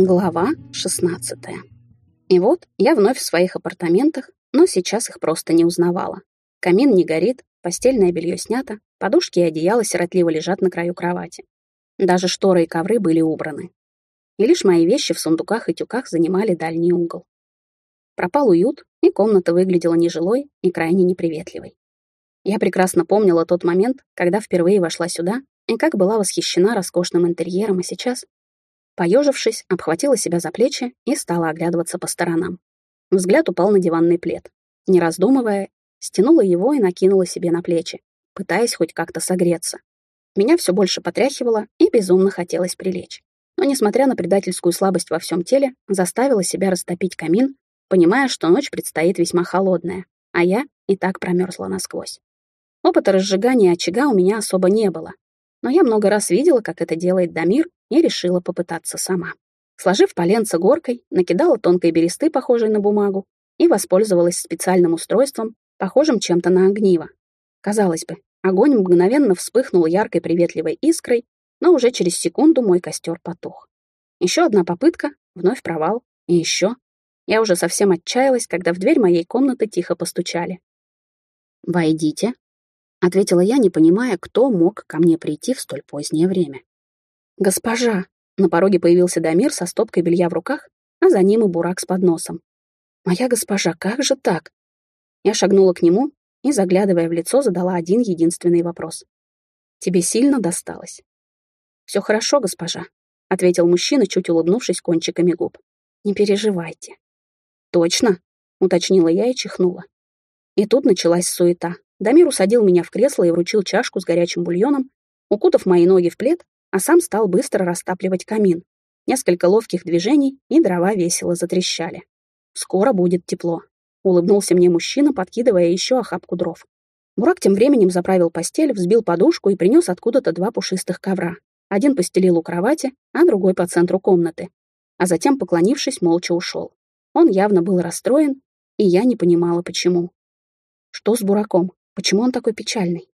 Глава 16. И вот я вновь в своих апартаментах, но сейчас их просто не узнавала. Камин не горит, постельное белье снято, подушки и одеяло сиротливо лежат на краю кровати. Даже шторы и ковры были убраны. И лишь мои вещи в сундуках и тюках занимали дальний угол. Пропал уют, и комната выглядела нежилой и крайне неприветливой. Я прекрасно помнила тот момент, когда впервые вошла сюда, и как была восхищена роскошным интерьером, и сейчас Поежившись, обхватила себя за плечи и стала оглядываться по сторонам. Взгляд упал на диванный плед. Не раздумывая, стянула его и накинула себе на плечи, пытаясь хоть как-то согреться. Меня все больше потряхивало и безумно хотелось прилечь. Но, несмотря на предательскую слабость во всем теле, заставила себя растопить камин, понимая, что ночь предстоит весьма холодная, а я и так промерзла насквозь. Опыта разжигания очага у меня особо не было, но я много раз видела, как это делает Дамир, и решила попытаться сама. Сложив поленца горкой, накидала тонкой бересты, похожей на бумагу, и воспользовалась специальным устройством, похожим чем-то на огниво. Казалось бы, огонь мгновенно вспыхнул яркой приветливой искрой, но уже через секунду мой костер потух. Еще одна попытка, вновь провал, и еще. Я уже совсем отчаялась, когда в дверь моей комнаты тихо постучали. «Войдите», — ответила я, не понимая, кто мог ко мне прийти в столь позднее время. «Госпожа!» На пороге появился Дамир со стопкой белья в руках, а за ним и бурак с подносом. «Моя госпожа, как же так?» Я шагнула к нему и, заглядывая в лицо, задала один единственный вопрос. «Тебе сильно досталось?» «Все хорошо, госпожа», — ответил мужчина, чуть улыбнувшись кончиками губ. «Не переживайте». «Точно?» — уточнила я и чихнула. И тут началась суета. Дамир усадил меня в кресло и вручил чашку с горячим бульоном, укутав мои ноги в плед, а сам стал быстро растапливать камин. Несколько ловких движений, и дрова весело затрещали. «Скоро будет тепло», — улыбнулся мне мужчина, подкидывая еще охапку дров. Бурак тем временем заправил постель, взбил подушку и принес откуда-то два пушистых ковра. Один постелил у кровати, а другой по центру комнаты. А затем, поклонившись, молча ушел. Он явно был расстроен, и я не понимала, почему. Что с Бураком? Почему он такой печальный?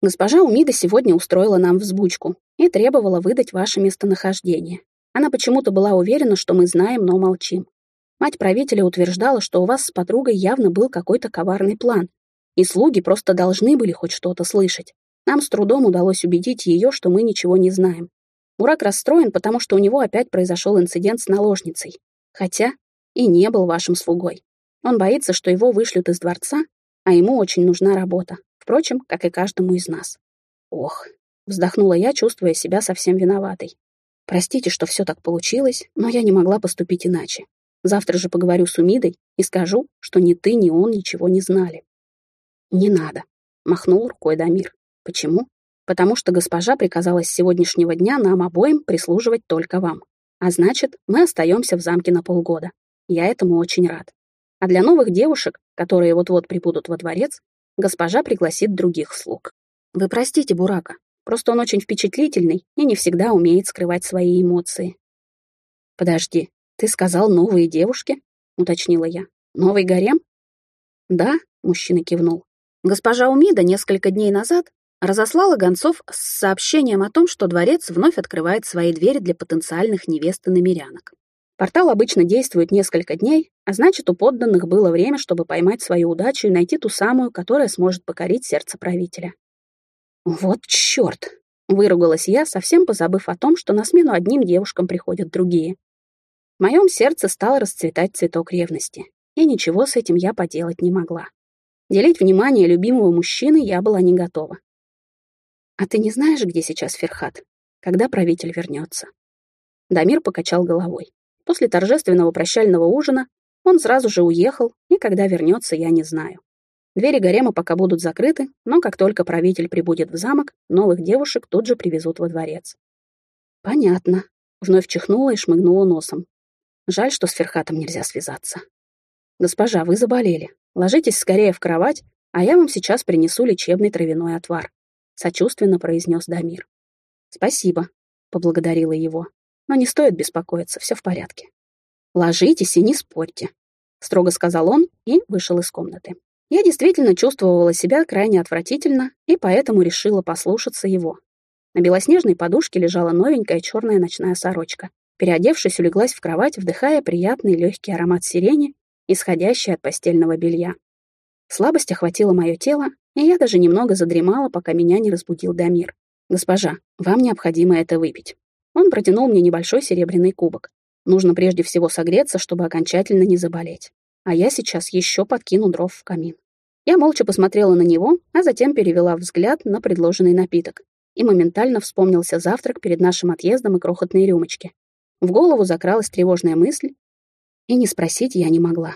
Госпожа Умида сегодня устроила нам взбучку и требовала выдать ваше местонахождение. Она почему-то была уверена, что мы знаем, но молчим. Мать правителя утверждала, что у вас с подругой явно был какой-то коварный план, и слуги просто должны были хоть что-то слышать. Нам с трудом удалось убедить ее, что мы ничего не знаем. Урак расстроен, потому что у него опять произошел инцидент с наложницей. Хотя и не был вашим слугой. Он боится, что его вышлют из дворца, а ему очень нужна работа. Впрочем, как и каждому из нас. Ох, вздохнула я, чувствуя себя совсем виноватой. Простите, что все так получилось, но я не могла поступить иначе. Завтра же поговорю с Умидой и скажу, что ни ты, ни он ничего не знали. Не надо, махнул рукой Дамир. Почему? Потому что госпожа приказала с сегодняшнего дня нам обоим прислуживать только вам. А значит, мы остаемся в замке на полгода. Я этому очень рад. А для новых девушек, которые вот-вот прибудут во дворец, госпожа пригласит других слуг. Вы простите Бурака, просто он очень впечатлительный и не всегда умеет скрывать свои эмоции. Подожди, ты сказал новые девушки? Уточнила я. Новый гарем? Да, мужчина кивнул. Госпожа Умида несколько дней назад разослала гонцов с сообщением о том, что дворец вновь открывает свои двери для потенциальных невест и намерянок. Портал обычно действует несколько дней, а значит, у подданных было время, чтобы поймать свою удачу и найти ту самую, которая сможет покорить сердце правителя. «Вот черт!» — выругалась я, совсем позабыв о том, что на смену одним девушкам приходят другие. В моем сердце стал расцветать цветок ревности, и ничего с этим я поделать не могла. Делить внимание любимого мужчины я была не готова. «А ты не знаешь, где сейчас Ферхат? Когда правитель вернется?» Дамир покачал головой. После торжественного прощального ужина он сразу же уехал, и когда вернется, я не знаю. Двери гарема пока будут закрыты, но как только правитель прибудет в замок, новых девушек тут же привезут во дворец. Понятно. Вновь чихнула и шмыгнула носом. Жаль, что с Ферхатом нельзя связаться. Госпожа, вы заболели. Ложитесь скорее в кровать, а я вам сейчас принесу лечебный травяной отвар. Сочувственно произнес Дамир. Спасибо, поблагодарила его. Но не стоит беспокоиться, все в порядке. «Ложитесь и не спорьте», — строго сказал он и вышел из комнаты. Я действительно чувствовала себя крайне отвратительно и поэтому решила послушаться его. На белоснежной подушке лежала новенькая черная ночная сорочка, Переодевшись, улеглась в кровать, вдыхая приятный легкий аромат сирени, исходящий от постельного белья. Слабость охватила мое тело, и я даже немного задремала, пока меня не разбудил Дамир. «Госпожа, вам необходимо это выпить». Он протянул мне небольшой серебряный кубок. Нужно прежде всего согреться, чтобы окончательно не заболеть. А я сейчас еще подкину дров в камин. Я молча посмотрела на него, а затем перевела взгляд на предложенный напиток. И моментально вспомнился завтрак перед нашим отъездом и крохотные рюмочки. В голову закралась тревожная мысль, и не спросить я не могла.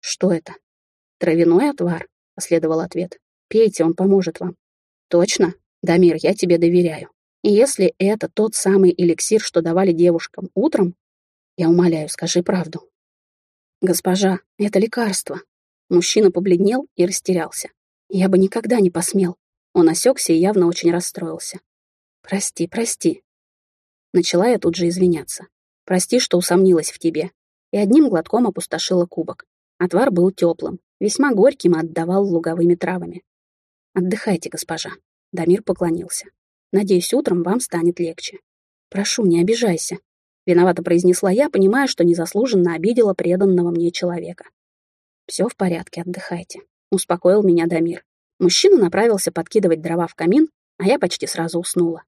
Что это? Травяной отвар, последовал ответ. Пейте, он поможет вам. Точно? Дамир, я тебе доверяю. И если это тот самый эликсир, что давали девушкам утром, я умоляю, скажи правду. Госпожа, это лекарство. Мужчина побледнел и растерялся. Я бы никогда не посмел. Он осекся и явно очень расстроился. Прости, прости. Начала я тут же извиняться. Прости, что усомнилась в тебе. И одним глотком опустошила кубок. Отвар был теплым, весьма горьким и отдавал луговыми травами. Отдыхайте, госпожа. Дамир поклонился. Надеюсь, утром вам станет легче. Прошу, не обижайся. Виновато произнесла я, понимая, что незаслуженно обидела преданного мне человека. Все в порядке, отдыхайте. Успокоил меня Дамир. Мужчина направился подкидывать дрова в камин, а я почти сразу уснула.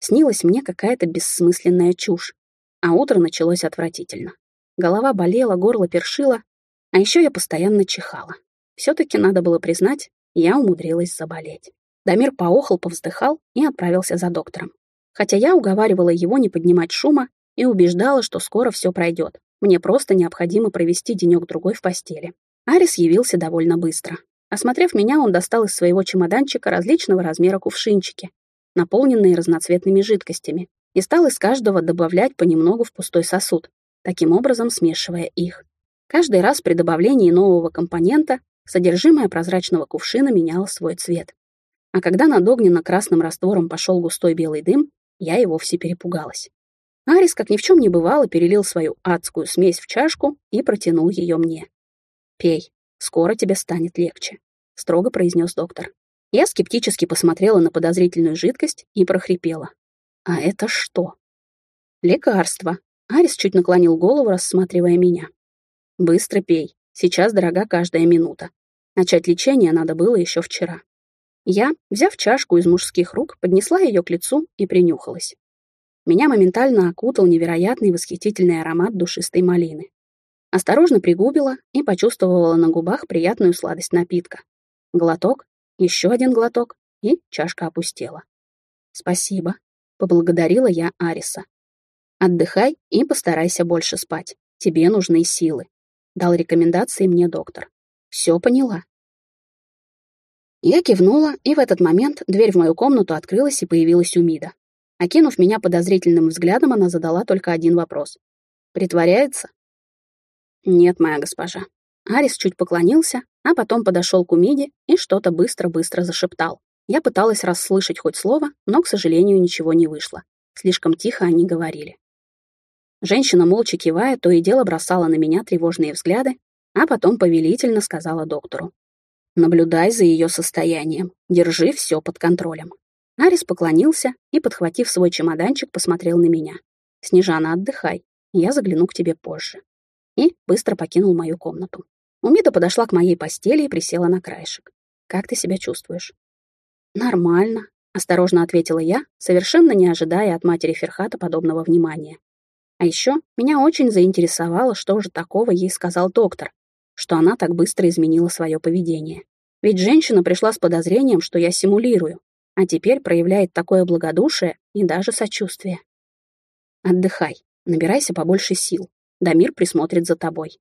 Снилась мне какая-то бессмысленная чушь, а утро началось отвратительно. Голова болела, горло першило, а еще я постоянно чихала. Все-таки надо было признать, я умудрилась заболеть. Дамир поохал, повздыхал и отправился за доктором. Хотя я уговаривала его не поднимать шума и убеждала, что скоро все пройдет. Мне просто необходимо провести денек-другой в постели. Арис явился довольно быстро. Осмотрев меня, он достал из своего чемоданчика различного размера кувшинчики, наполненные разноцветными жидкостями, и стал из каждого добавлять понемногу в пустой сосуд, таким образом смешивая их. Каждый раз при добавлении нового компонента содержимое прозрачного кувшина меняло свой цвет. А когда над огненно-красным раствором пошел густой белый дым, я и вовсе перепугалась. Арис, как ни в чем не бывало, перелил свою адскую смесь в чашку и протянул ее мне. «Пей, скоро тебе станет легче», — строго произнес доктор. Я скептически посмотрела на подозрительную жидкость и прохрипела. «А это что?» «Лекарство», — Арис чуть наклонил голову, рассматривая меня. «Быстро пей, сейчас дорога каждая минута. Начать лечение надо было еще вчера». Я, взяв чашку из мужских рук, поднесла ее к лицу и принюхалась. Меня моментально окутал невероятный восхитительный аромат душистой малины. Осторожно пригубила и почувствовала на губах приятную сладость напитка. Глоток, еще один глоток, и чашка опустела. «Спасибо», — поблагодарила я Ариса. «Отдыхай и постарайся больше спать. Тебе нужны силы», — дал рекомендации мне доктор. «Все поняла», я кивнула, и в этот момент дверь в мою комнату открылась и появилась Умида. Окинув меня подозрительным взглядом, она задала только один вопрос. «Притворяется?» «Нет, моя госпожа». Арис чуть поклонился, а потом подошел к Умиде и что-то быстро-быстро зашептал. Я пыталась расслышать хоть слово, но, к сожалению, ничего не вышло. Слишком тихо они говорили. Женщина, молча кивая, то и дело бросала на меня тревожные взгляды, а потом повелительно сказала доктору. Наблюдай за ее состоянием. Держи все под контролем. Арис поклонился и, подхватив свой чемоданчик, посмотрел на меня. «Снежана, отдыхай. Я загляну к тебе позже». И быстро покинул мою комнату. Умида подошла к моей постели и присела на краешек. «Как ты себя чувствуешь?» «Нормально», — осторожно ответила я, совершенно не ожидая от матери Ферхата подобного внимания. А еще меня очень заинтересовало, что же такого ей сказал доктор, что она так быстро изменила свое поведение. Ведь женщина пришла с подозрением, что я симулирую, а теперь проявляет такое благодушие и даже сочувствие. Отдыхай, набирайся побольше сил. Дамир присмотрит за тобой.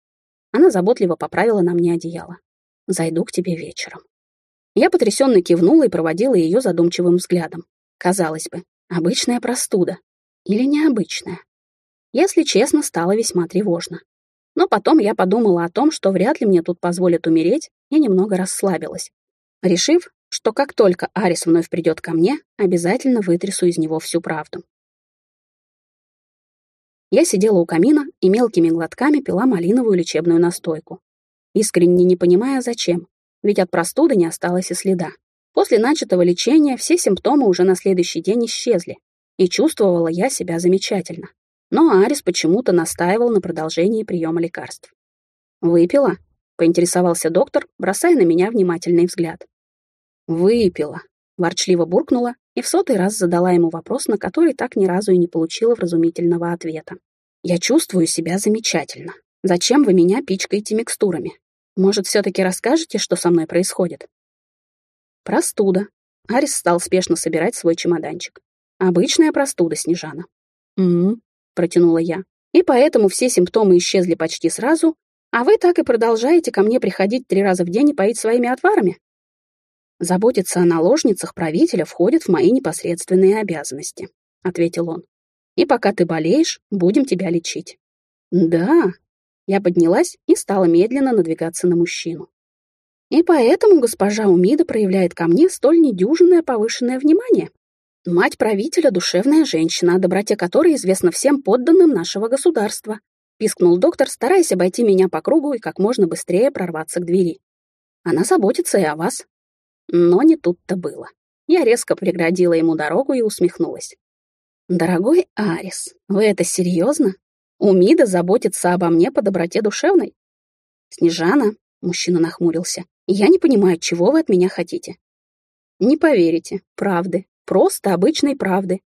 Она заботливо поправила на мне одеяло. Зайду к тебе вечером. Я потрясенно кивнула и проводила ее задумчивым взглядом. Казалось бы, обычная простуда. Или необычная. Если честно, стало весьма тревожно. Но потом я подумала о том, что вряд ли мне тут позволят умереть, и немного расслабилась, решив, что как только Арис вновь придет ко мне, обязательно вытрясу из него всю правду. Я сидела у камина и мелкими глотками пила малиновую лечебную настойку. Искренне не понимая, зачем, ведь от простуды не осталось и следа. После начатого лечения все симптомы уже на следующий день исчезли, и чувствовала я себя замечательно. Но Арис почему-то настаивал на продолжении приема лекарств. «Выпила?» — поинтересовался доктор, бросая на меня внимательный взгляд. «Выпила», — ворчливо буркнула и в сотый раз задала ему вопрос, на который так ни разу и не получила вразумительного ответа. «Я чувствую себя замечательно. Зачем вы меня пичкаете микстурами? Может, все-таки расскажете, что со мной происходит?» «Простуда». Арис стал спешно собирать свой чемоданчик. «Обычная простуда, Снежана». «Угу», — протянула я. «И поэтому все симптомы исчезли почти сразу, а вы так и продолжаете ко мне приходить три раза в день и поить своими отварами?» «Заботиться о наложницах правителя входит в мои непосредственные обязанности», — ответил он. «И пока ты болеешь, будем тебя лечить». «Да». Я поднялась и стала медленно надвигаться на мужчину. «И поэтому госпожа Умида проявляет ко мне столь недюжинное повышенное внимание. Мать правителя — душевная женщина, о доброте которой известно всем подданным нашего государства», — пискнул доктор, стараясь обойти меня по кругу и как можно быстрее прорваться к двери. «Она заботится и о вас, но не тут-то было. Я резко преградила ему дорогу и усмехнулась. «Дорогой Арис, вы это серьезно? Умида заботится обо мне по доброте душевной?» «Снежана», — мужчина нахмурился, — «я не понимаю, чего вы от меня хотите». «Не поверите, правды, просто обычной правды».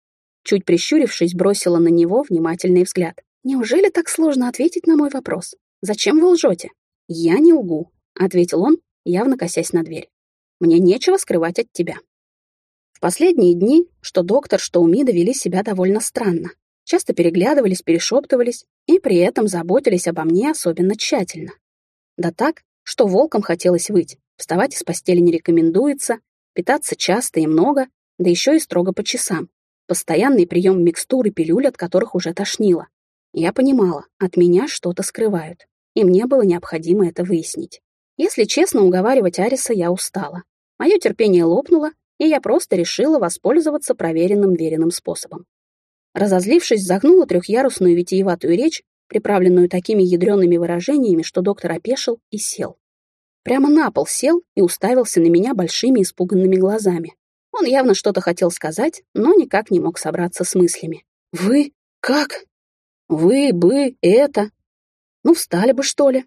Чуть прищурившись, бросила на него внимательный взгляд. «Неужели так сложно ответить на мой вопрос? Зачем вы лжете?» «Я не лгу», — ответил он, явно косясь на дверь. Мне нечего скрывать от тебя. В последние дни что доктор, что Умида вели себя довольно странно. Часто переглядывались, перешептывались и при этом заботились обо мне особенно тщательно. Да так, что волком хотелось выть, вставать из постели не рекомендуется, питаться часто и много, да еще и строго по часам. Постоянный прием микстур и пилюль, от которых уже тошнило. Я понимала, от меня что-то скрывают, и мне было необходимо это выяснить. Если честно, уговаривать Ариса я устала. Мое терпение лопнуло, и я просто решила воспользоваться проверенным веренным способом. Разозлившись, загнула трехъярусную витиеватую речь, приправленную такими ядреными выражениями, что доктор опешил и сел. Прямо на пол сел и уставился на меня большими испуганными глазами. Он явно что-то хотел сказать, но никак не мог собраться с мыслями. «Вы? Как? Вы бы это? Ну, встали бы, что ли?»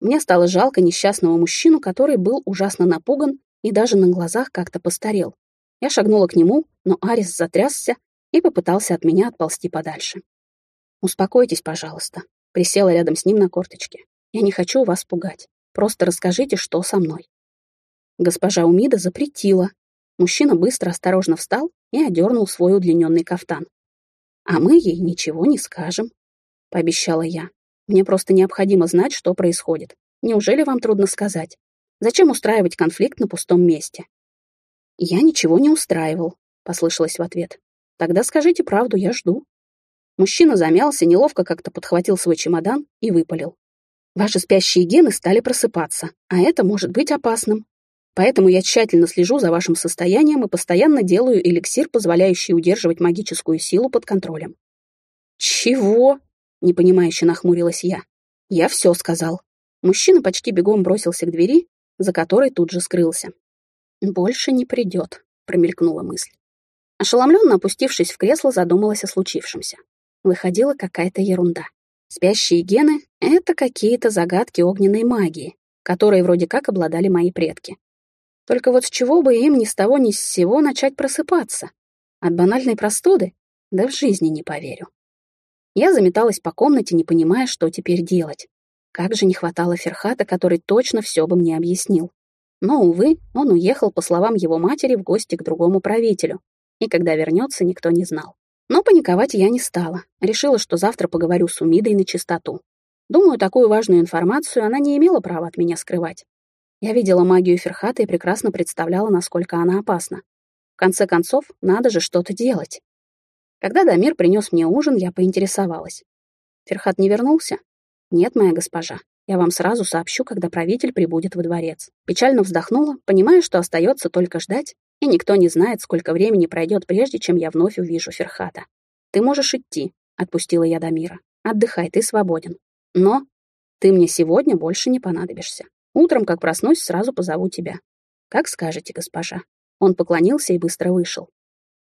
Мне стало жалко несчастного мужчину, который был ужасно напуган и даже на глазах как-то постарел. Я шагнула к нему, но Арис затрясся и попытался от меня отползти подальше. «Успокойтесь, пожалуйста», — присела рядом с ним на корточке. «Я не хочу вас пугать. Просто расскажите, что со мной». Госпожа Умида запретила. Мужчина быстро осторожно встал и одернул свой удлиненный кафтан. «А мы ей ничего не скажем», — пообещала я. Мне просто необходимо знать, что происходит. Неужели вам трудно сказать? Зачем устраивать конфликт на пустом месте? Я ничего не устраивал, послышалось в ответ. Тогда скажите правду, я жду. Мужчина замялся, неловко как-то подхватил свой чемодан и выпалил. Ваши спящие гены стали просыпаться, а это может быть опасным. Поэтому я тщательно слежу за вашим состоянием и постоянно делаю эликсир, позволяющий удерживать магическую силу под контролем. Чего? Непонимающе нахмурилась я. Я все сказал. Мужчина почти бегом бросился к двери, за которой тут же скрылся. «Больше не придет», — промелькнула мысль. Ошеломленно опустившись в кресло, задумалась о случившемся. Выходила какая-то ерунда. Спящие гены — это какие-то загадки огненной магии, которые вроде как обладали мои предки. Только вот с чего бы им ни с того ни с сего начать просыпаться? От банальной простуды? Да в жизни не поверю. Я заметалась по комнате, не понимая, что теперь делать. Как же не хватало Ферхата, который точно все бы мне объяснил. Но, увы, он уехал, по словам его матери, в гости к другому правителю. И когда вернется, никто не знал. Но паниковать я не стала. Решила, что завтра поговорю с Умидой на чистоту. Думаю, такую важную информацию она не имела права от меня скрывать. Я видела магию Ферхата и прекрасно представляла, насколько она опасна. В конце концов, надо же что-то делать. Когда Дамир принес мне ужин, я поинтересовалась. Ферхат не вернулся? Нет, моя госпожа. Я вам сразу сообщу, когда правитель прибудет во дворец. Печально вздохнула, понимая, что остается только ждать, и никто не знает, сколько времени пройдет, прежде чем я вновь увижу Ферхата. Ты можешь идти, отпустила я Дамира. Отдыхай, ты свободен. Но ты мне сегодня больше не понадобишься. Утром, как проснусь, сразу позову тебя. Как скажете, госпожа. Он поклонился и быстро вышел.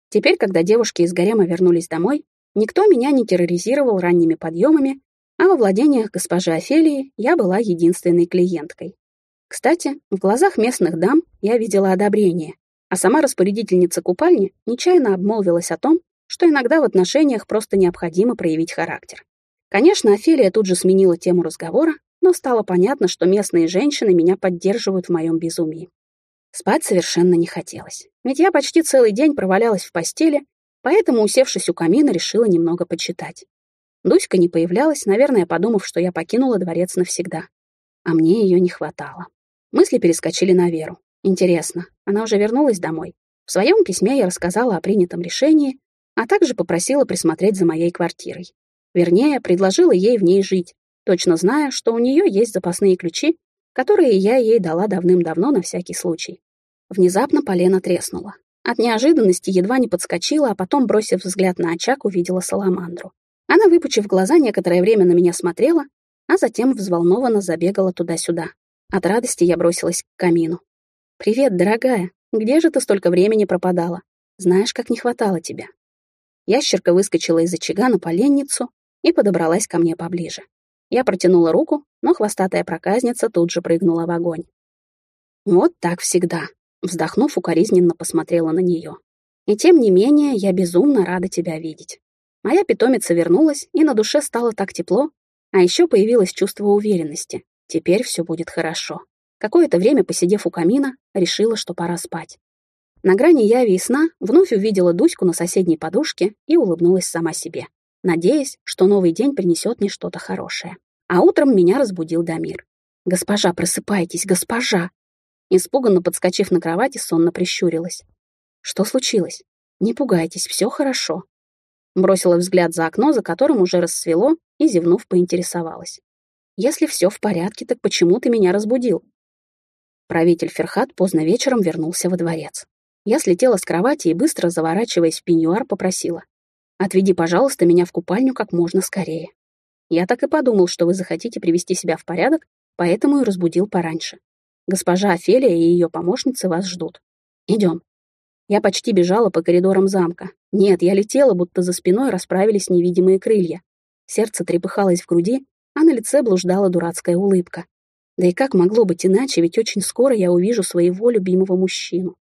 Теперь, когда девушки из гарема вернулись домой, Никто меня не терроризировал ранними подъемами, а во владениях госпожи Офелии я была единственной клиенткой. Кстати, в глазах местных дам я видела одобрение, а сама распорядительница купальни нечаянно обмолвилась о том, что иногда в отношениях просто необходимо проявить характер. Конечно, Офелия тут же сменила тему разговора, но стало понятно, что местные женщины меня поддерживают в моем безумии. Спать совершенно не хотелось, ведь я почти целый день провалялась в постели, поэтому, усевшись у камина, решила немного почитать. Дуська не появлялась, наверное, подумав, что я покинула дворец навсегда. А мне ее не хватало. Мысли перескочили на Веру. Интересно, она уже вернулась домой? В своем письме я рассказала о принятом решении, а также попросила присмотреть за моей квартирой. Вернее, предложила ей в ней жить, точно зная, что у нее есть запасные ключи, которые я ей дала давным-давно на всякий случай. Внезапно полено треснуло. От неожиданности едва не подскочила, а потом, бросив взгляд на очаг, увидела саламандру. Она, выпучив глаза, некоторое время на меня смотрела, а затем взволнованно забегала туда-сюда. От радости я бросилась к камину. «Привет, дорогая. Где же ты столько времени пропадала? Знаешь, как не хватало тебя». Ящерка выскочила из очага на поленницу и подобралась ко мне поближе. Я протянула руку, но хвостатая проказница тут же прыгнула в огонь. «Вот так всегда», — вздохнув, укоризненно посмотрела на нее. «И тем не менее, я безумно рада тебя видеть. Моя питомица вернулась, и на душе стало так тепло, а еще появилось чувство уверенности. Теперь все будет хорошо. Какое-то время, посидев у камина, решила, что пора спать. На грани яви и сна вновь увидела Дуську на соседней подушке и улыбнулась сама себе, надеясь, что новый день принесет мне что-то хорошее. А утром меня разбудил Дамир. «Госпожа, просыпайтесь, госпожа!» Испуганно подскочив на кровати, сонно прищурилась. «Что случилось? Не пугайтесь, все хорошо. Бросила взгляд за окно, за которым уже рассвело, и, зевнув, поинтересовалась. «Если все в порядке, так почему ты меня разбудил?» Правитель Ферхат поздно вечером вернулся во дворец. Я слетела с кровати и, быстро заворачиваясь в пеньюар, попросила. «Отведи, пожалуйста, меня в купальню как можно скорее. Я так и подумал, что вы захотите привести себя в порядок, поэтому и разбудил пораньше. Госпожа Офелия и ее помощницы вас ждут. Идем». Я почти бежала по коридорам замка. Нет, я летела, будто за спиной расправились невидимые крылья. Сердце трепыхалось в груди, а на лице блуждала дурацкая улыбка. Да и как могло быть иначе, ведь очень скоро я увижу своего любимого мужчину.